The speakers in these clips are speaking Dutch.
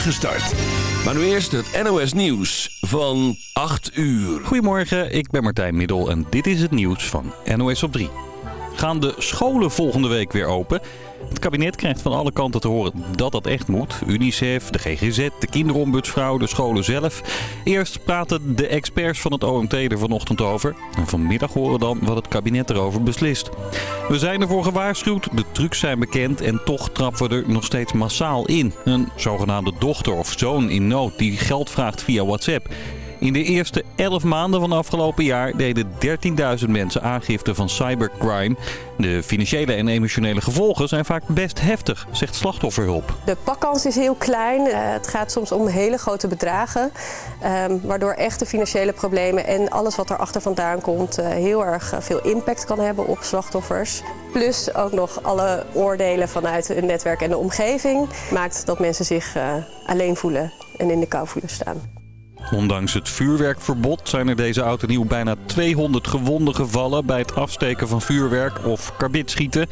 start. Maar nu eerst het NOS Nieuws van 8 uur. Goedemorgen, ik ben Martijn Middel en dit is het nieuws van NOS op 3. Gaan de scholen volgende week weer open? Het kabinet krijgt van alle kanten te horen dat dat echt moet. UNICEF, de GGZ, de kinderombudsvrouw, de scholen zelf. Eerst praten de experts van het OMT er vanochtend over. En vanmiddag horen dan wat het kabinet erover beslist. We zijn ervoor gewaarschuwd, de trucs zijn bekend en toch trappen we er nog steeds massaal in. Een zogenaamde dochter of zoon in nood die geld vraagt via WhatsApp. In de eerste 11 maanden van afgelopen jaar deden 13.000 mensen aangifte van cybercrime. De financiële en emotionele gevolgen zijn vaak best heftig, zegt slachtofferhulp. De pakkans is heel klein. Uh, het gaat soms om hele grote bedragen. Um, waardoor echte financiële problemen en alles wat erachter vandaan komt... Uh, heel erg veel impact kan hebben op slachtoffers. Plus ook nog alle oordelen vanuit het netwerk en de omgeving... maakt dat mensen zich alleen voelen en in de kou voelen staan. Ondanks het vuurwerkverbod zijn er deze auto nieuw bijna 200 gewonden gevallen bij het afsteken van vuurwerk of karbitschieten.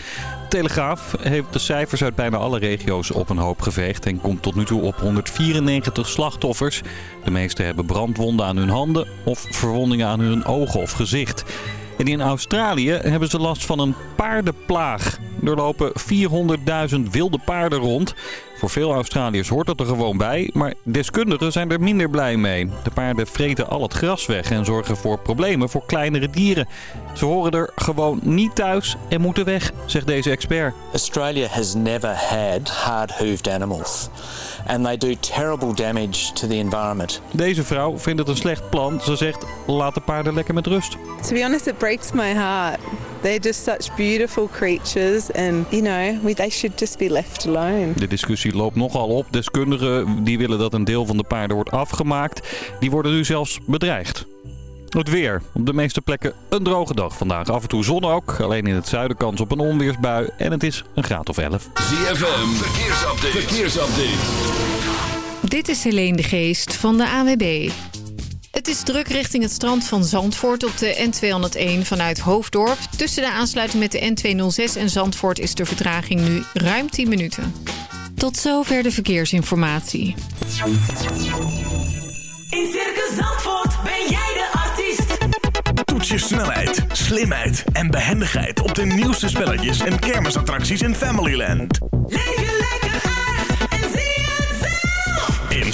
Telegraaf heeft de cijfers uit bijna alle regio's op een hoop geveegd en komt tot nu toe op 194 slachtoffers. De meeste hebben brandwonden aan hun handen of verwondingen aan hun ogen of gezicht. En in Australië hebben ze last van een paardenplaag. Er lopen 400.000 wilde paarden rond. Voor veel Australiërs hoort dat er gewoon bij, maar deskundigen zijn er minder blij mee. De paarden vreten al het gras weg en zorgen voor problemen voor kleinere dieren. Ze horen er gewoon niet thuis en moeten weg, zegt deze expert. Australia has never had hard-hoofed animals. And they do terrible damage to the environment. Deze vrouw vindt het een slecht plan. Ze zegt, laat de paarden lekker met rust. To be honest, it breaks my heart. They're just such beautiful creatures and, you know, they should just be left alone. De discussie loopt nogal op. Deskundigen die willen dat een deel van de paarden wordt afgemaakt. Die worden nu zelfs bedreigd. Het weer. Op de meeste plekken een droge dag vandaag. Af en toe zon ook. Alleen in het zuiden kans op een onweersbui. En het is een graad of 11. ZFM. Verkeersupdate. Verkeersupdate. Dit is Helene de Geest van de AWB. Het is druk richting het strand van Zandvoort op de N201 vanuit Hoofddorp. Tussen de aansluiting met de N206 en Zandvoort is de vertraging nu ruim 10 minuten. Tot zover de verkeersinformatie. In Circus Zandvoort ben jij de artiest. Toets je snelheid, slimheid en behendigheid op de nieuwste spelletjes en kermisattracties in Familyland. Leef je lekker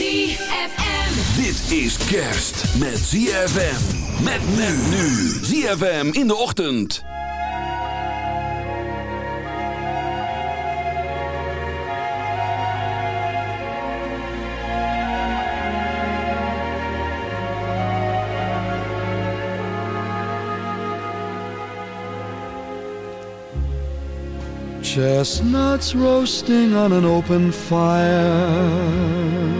ZFM. Dit is kerst met ZFM. Met men nu. ZFM in de ochtend. Chestnuts roasting on an open fire.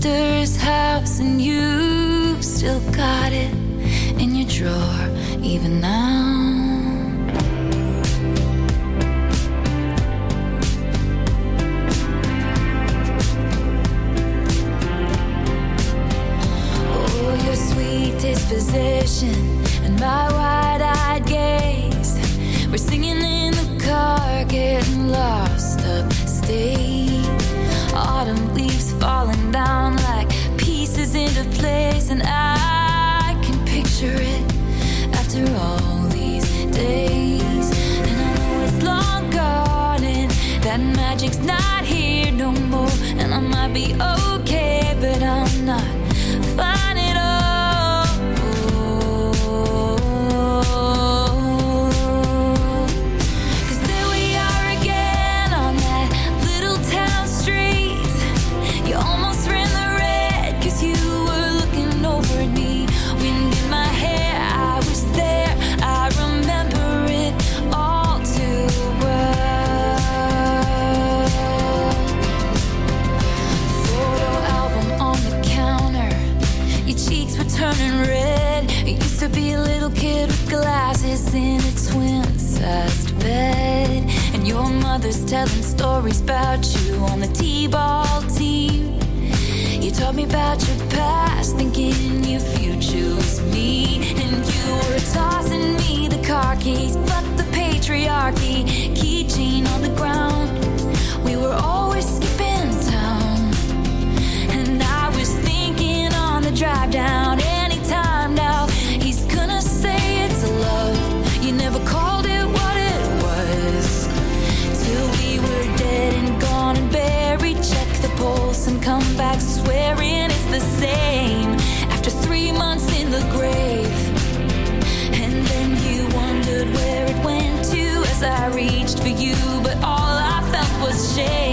sister's house, and you still got it in your drawer. stories about you on the T-ball team. You taught me about your past, thinking your future was me. And you were tossing me the car keys, but the patriarchy, keychain on the ground. We were all I reached for you, but all I felt was shame.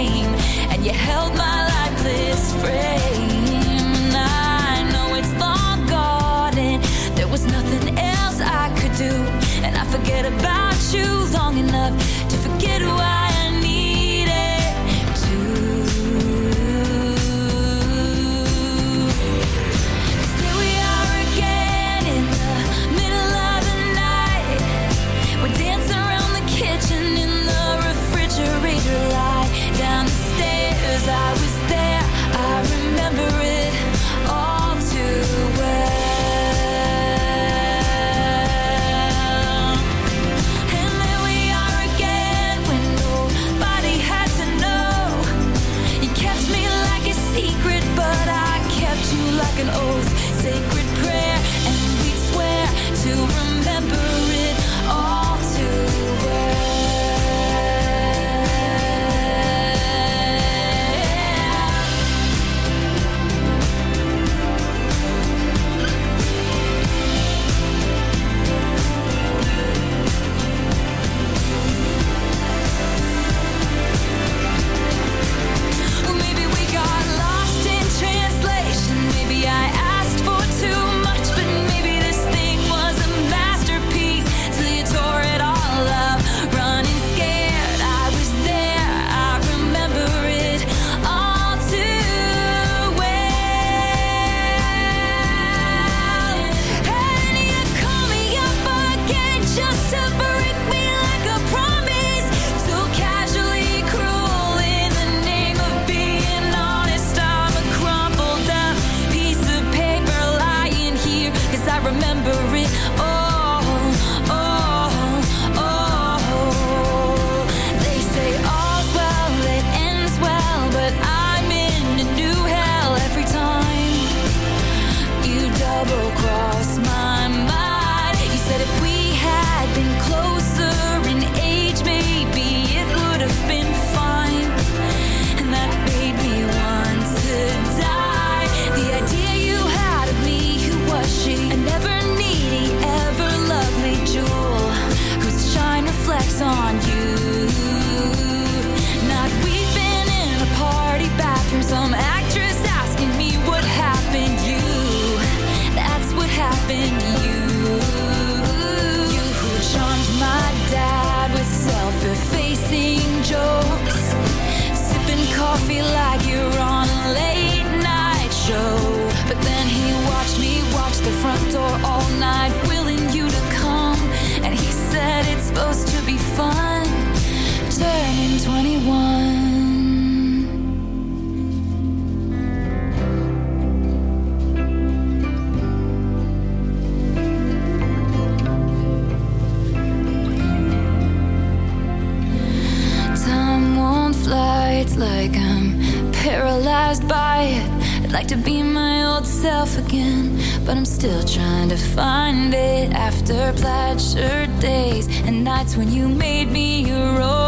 by it. I'd like to be my old self again, but I'm still trying to find it after plaid shirt days and nights when you made me your own.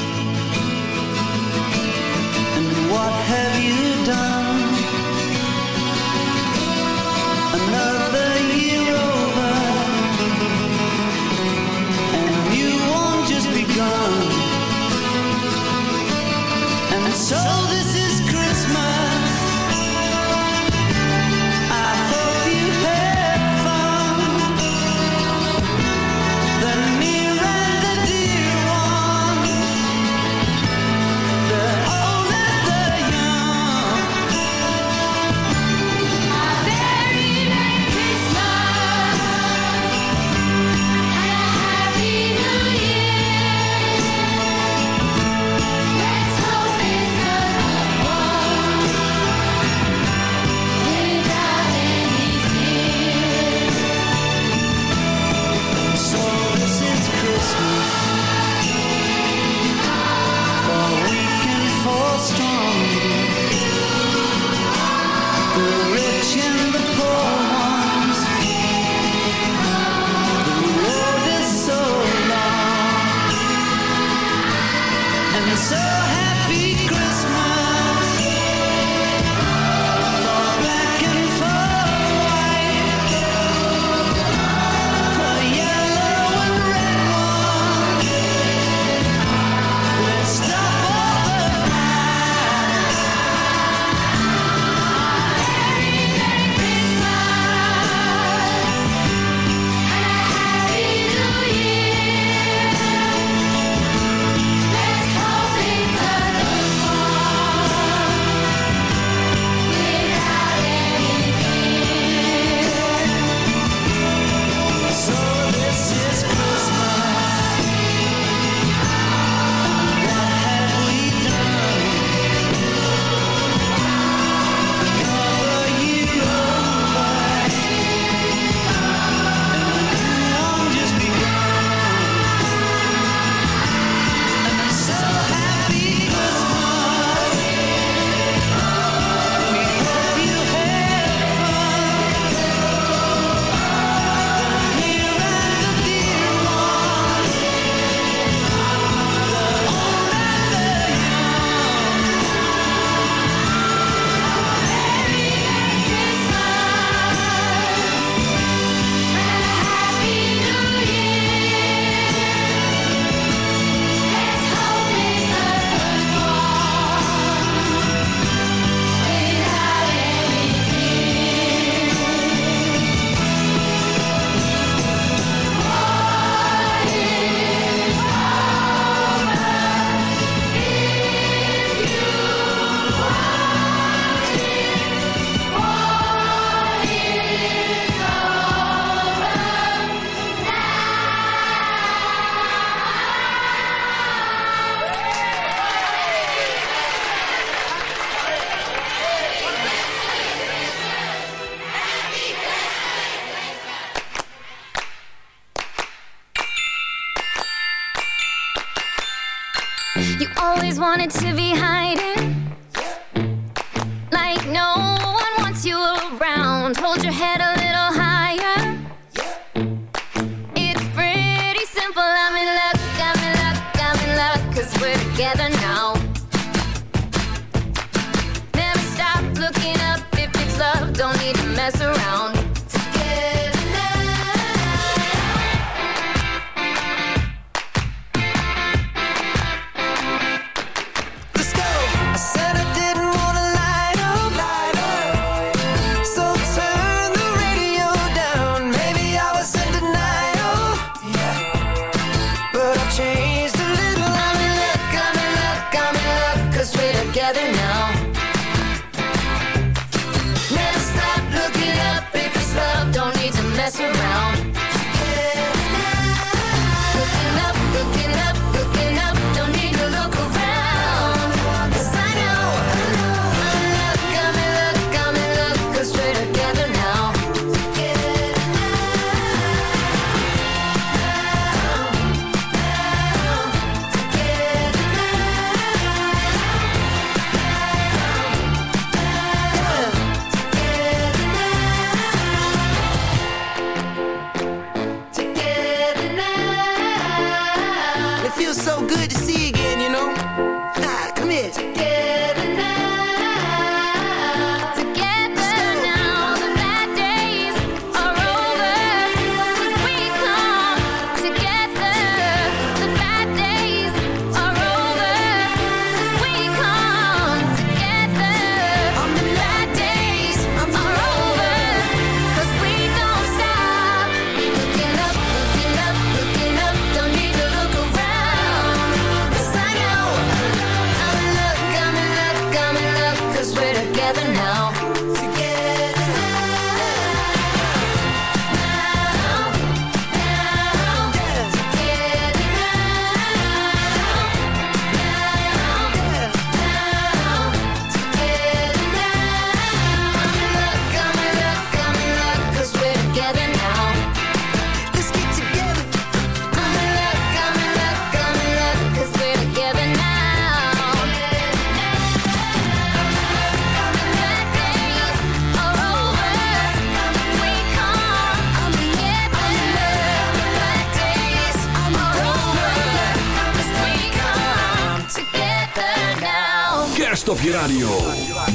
Stop je radio.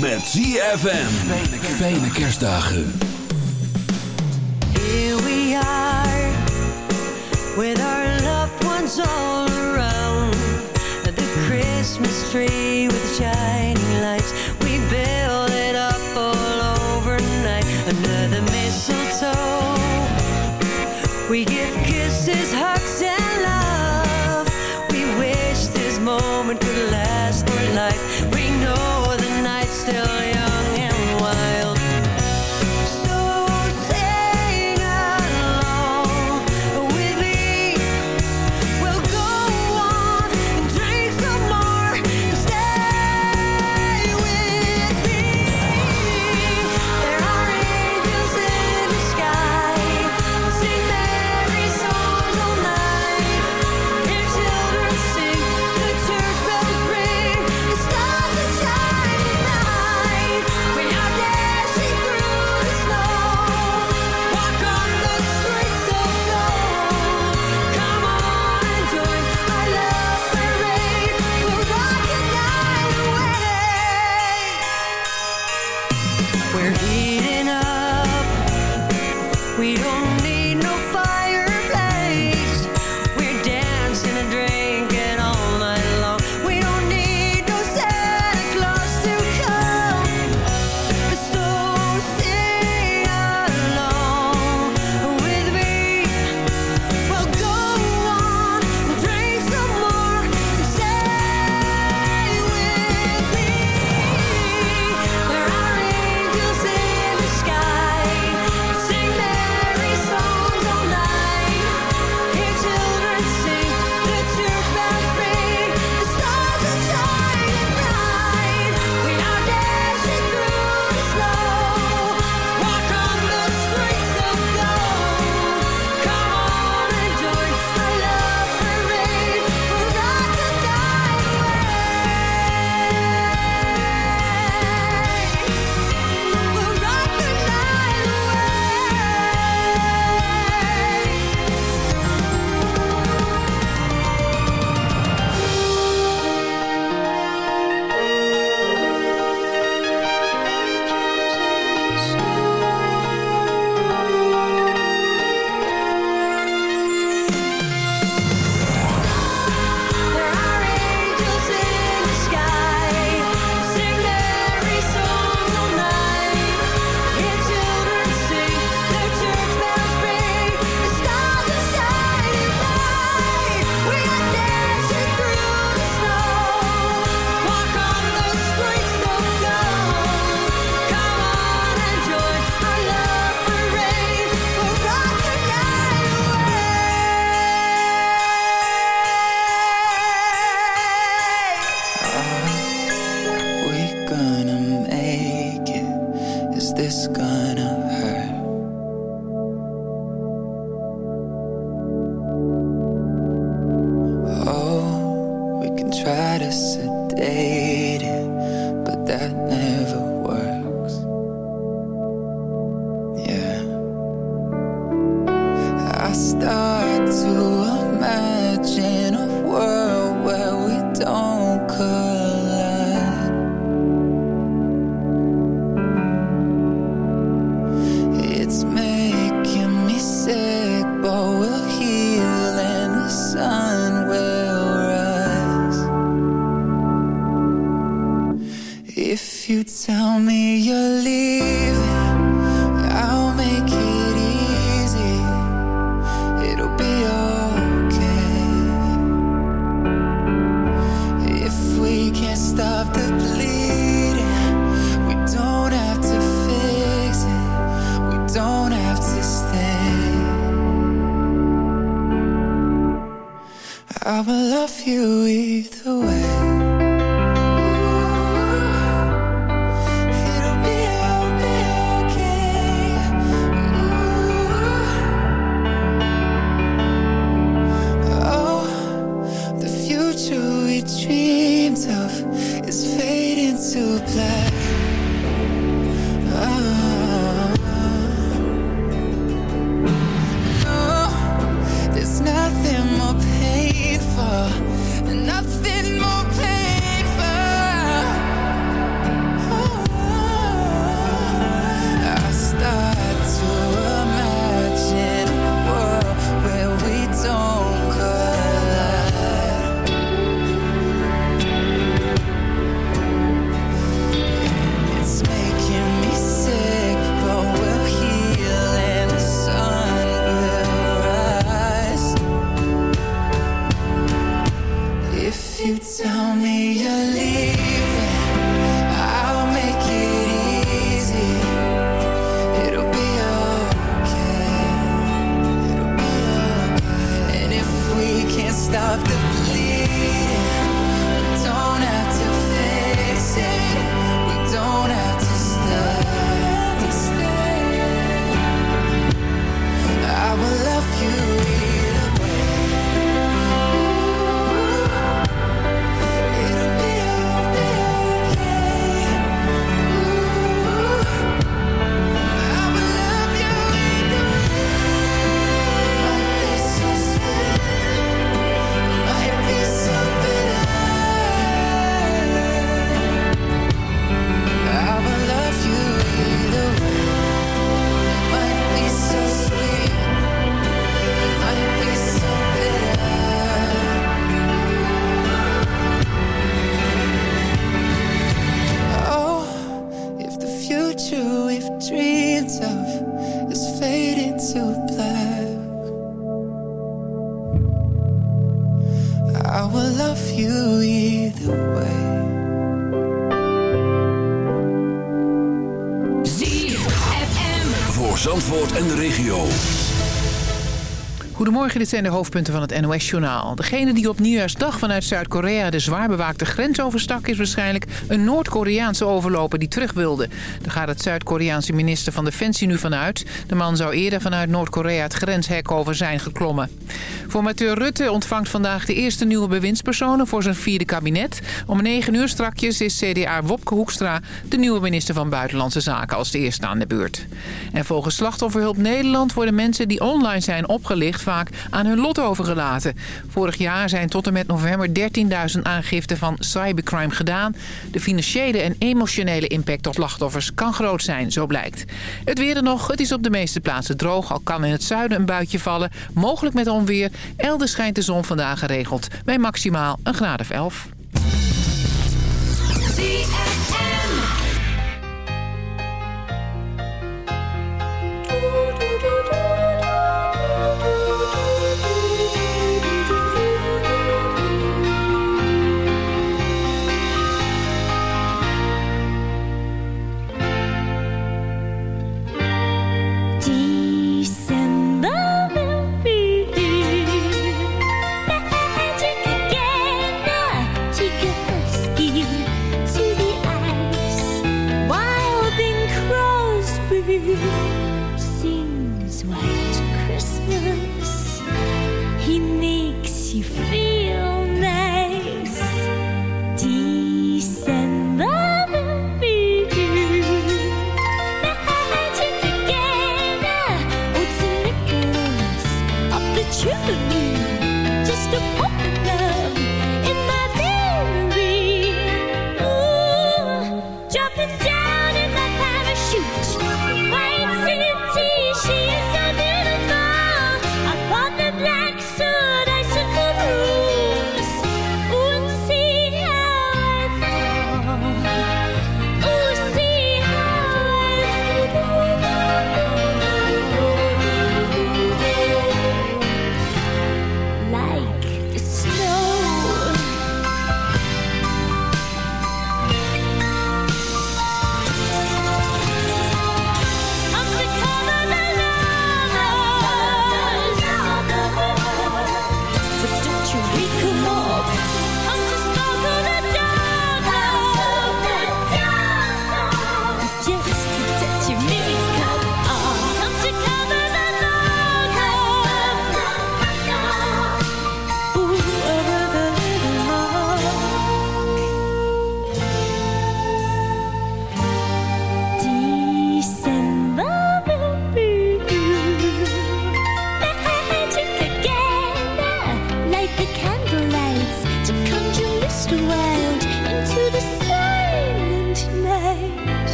Met ZFM. Fijne kerstdagen. Here we are. With our loved ones all around. The Christmas tree with shining lights. We build it up all overnight. Under the mistletoe. We give kisses. Goedemorgen, dit zijn de hoofdpunten van het NOS-journaal. Degene die op Nieuwjaarsdag vanuit Zuid-Korea de zwaar bewaakte grens overstak... is waarschijnlijk een Noord-Koreaanse overloper die terug wilde. Daar gaat het Zuid-Koreaanse minister van Defensie nu vanuit. De man zou eerder vanuit Noord-Korea het grenshek over zijn geklommen. Formateur Rutte ontvangt vandaag de eerste nieuwe bewindspersonen... voor zijn vierde kabinet. Om 9 uur strakjes is CDA Wopke Hoekstra... de nieuwe minister van Buitenlandse Zaken als de eerste aan de beurt. En volgens Slachtofferhulp Nederland worden mensen die online zijn opgelicht vaak aan hun lot overgelaten. Vorig jaar zijn tot en met november 13.000 aangiften van cybercrime gedaan. De financiële en emotionele impact op slachtoffers kan groot zijn, zo blijkt. Het weer er nog, het is op de meeste plaatsen droog. Al kan in het zuiden een buitje vallen, mogelijk met onweer. Elders schijnt de zon vandaag geregeld bij maximaal een graad of 11.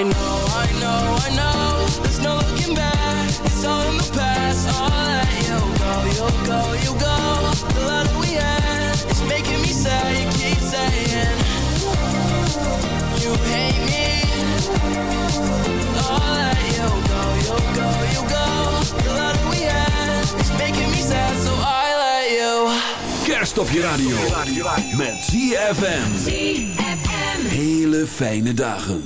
I know, I know, I know. There's no looking back, it's all in the past. I'll let you go, you go, you go. The love that we had is making me sad. You keep saying you hate me. I'll let you go, you go, you go. The love that we had is making me sad, so I let you. Kerst op je radio. Met ZFM. Hele fijne dagen.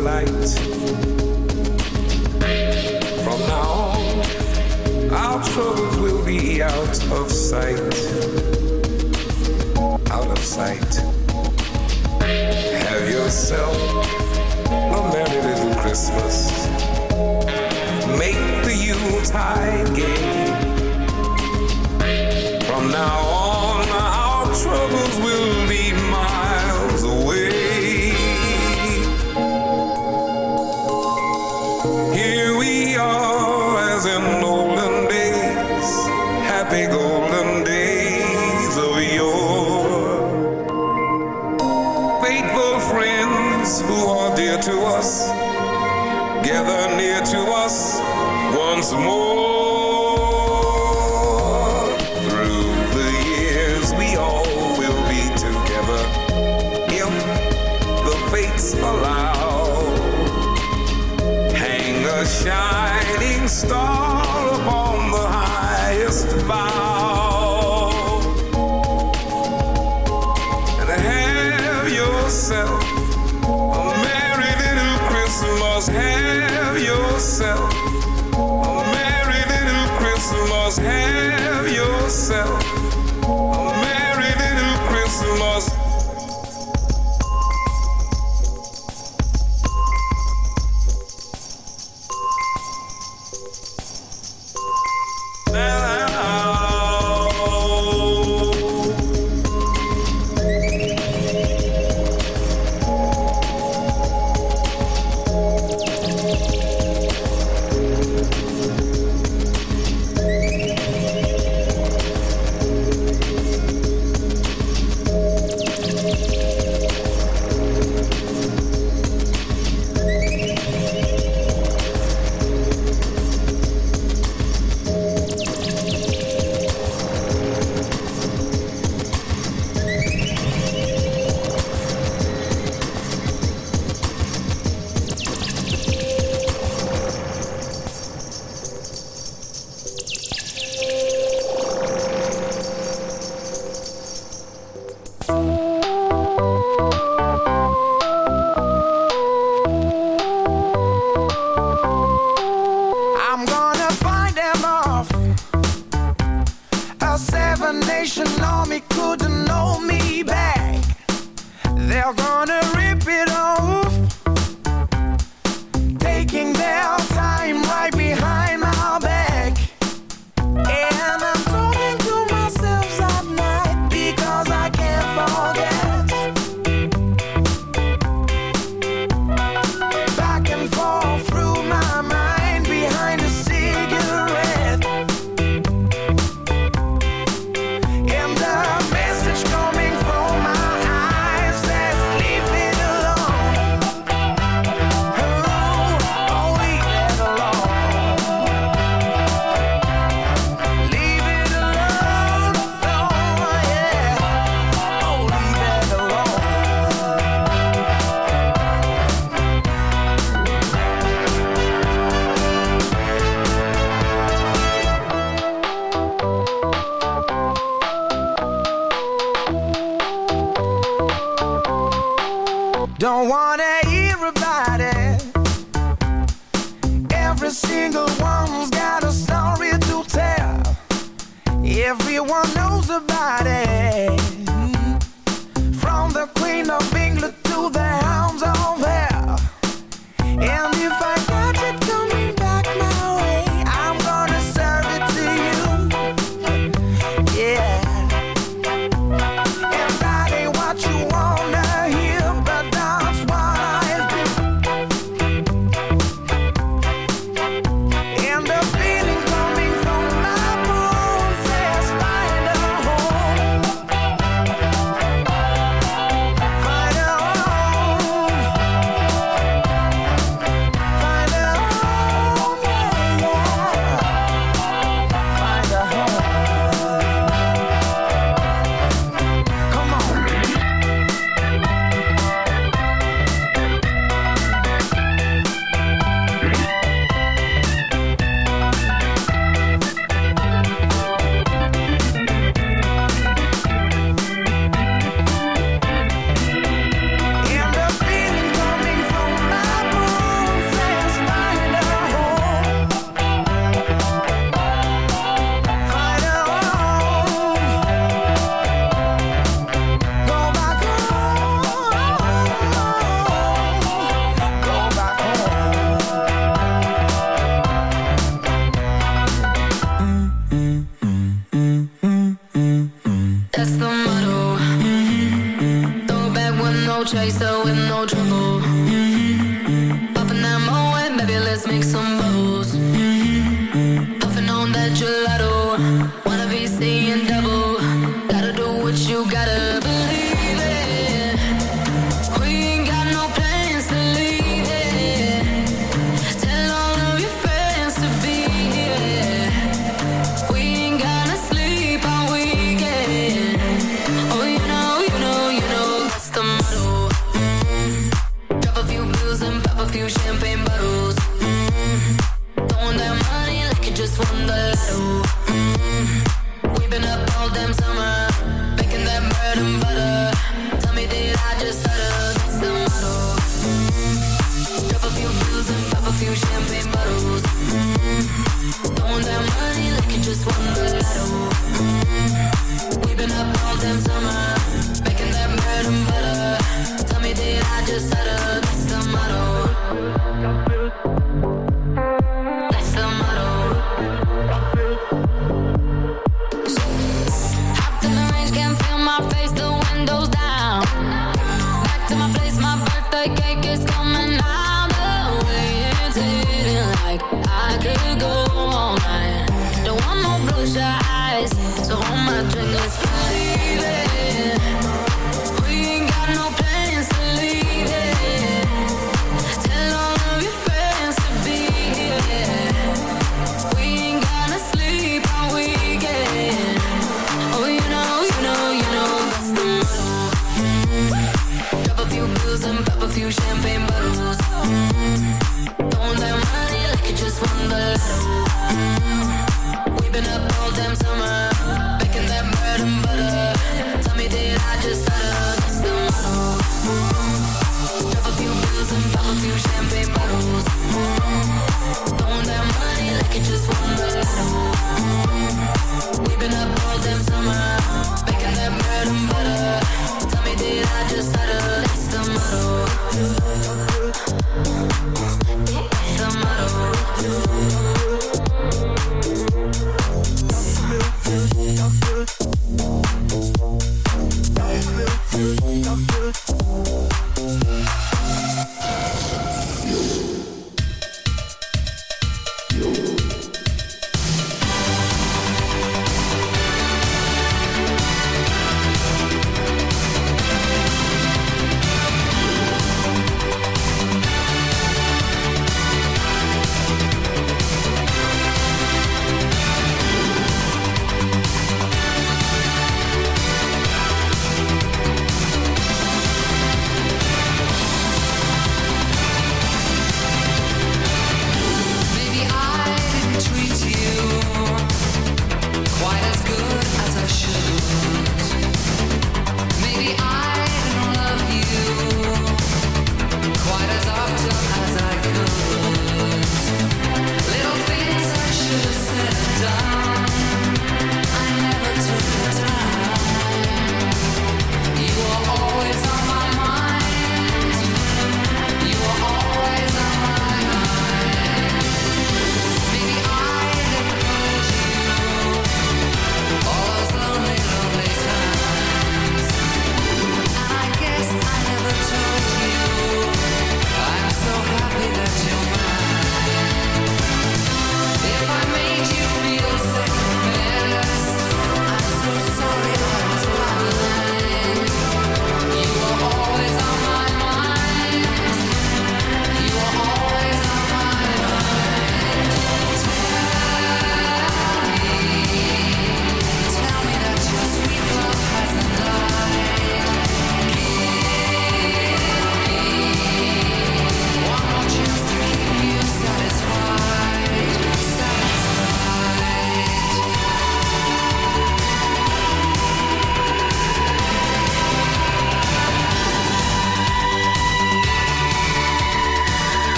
Light. From now on, our troubles will be out of sight. Out of sight. Have yourself a merry little Christmas. Make the Yuletide gay. From now on, our troubles will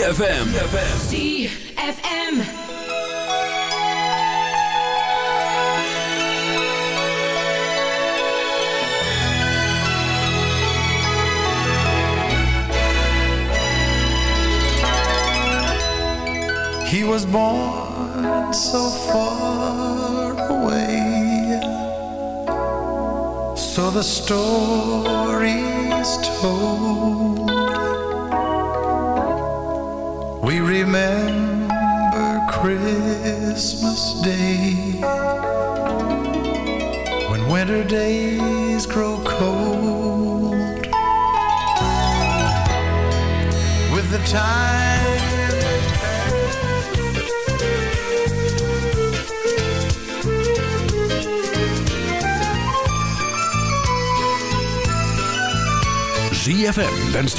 ZFM.